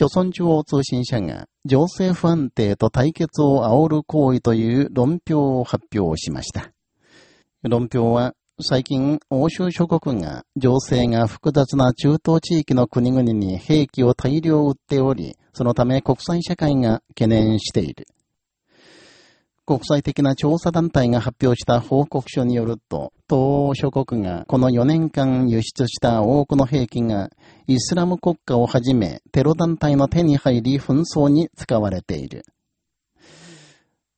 朝鮮中央通信社が情勢不安定と対決を煽る行為という論評を発表しました。論評は最近、欧州諸国が情勢が複雑な中東地域の国々に兵器を大量売っており、そのため国際社会が懸念している。国際的な調査団体が発表した報告書によると、東欧諸国がこの4年間輸出した多くの兵器が、イスラム国家をはじめテロ団体の手に入り紛争に使われている。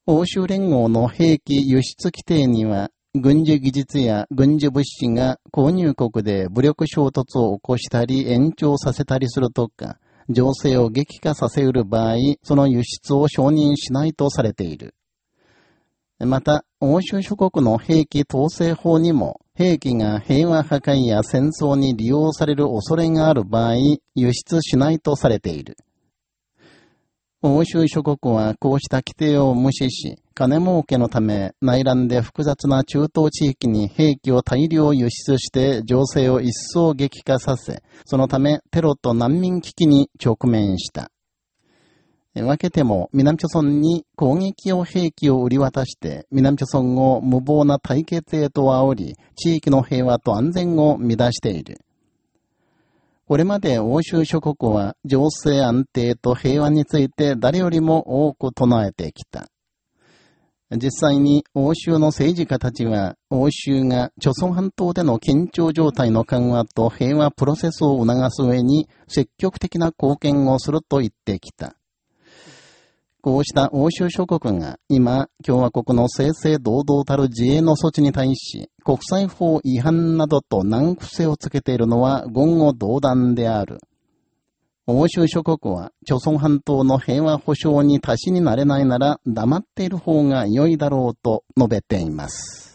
欧州連合の兵器輸出規定には、軍事技術や軍事物資が購入国で武力衝突を起こしたり延長させたりするとか、情勢を激化させうる場合、その輸出を承認しないとされている。また、欧州諸国の兵器統制法にも、兵器が平和破壊や戦争に利用される恐れがある場合、輸出しないとされている。欧州諸国はこうした規定を無視し、金儲けのため内乱で複雑な中東地域に兵器を大量輸出して情勢を一層激化させ、そのためテロと難民危機に直面した。分けても南朝村に攻撃用兵器を売り渡して南朝村を無謀な対決へと煽り、地域の平和と安全を乱している。これまで欧州諸国は情勢安定と平和について誰よりも多く唱えてきた。実際に欧州の政治家たちは、欧州が朝鮮半島での緊張状態の緩和と平和プロセスを促す上に積極的な貢献をすると言ってきた。こうした欧州諸国が今、共和国の正々堂々たる自衛の措置に対し、国際法違反などと難癖をつけているのは言語道断である。欧州諸国は、朝鮮半島の平和保障に足しになれないなら黙っている方が良いだろうと述べています。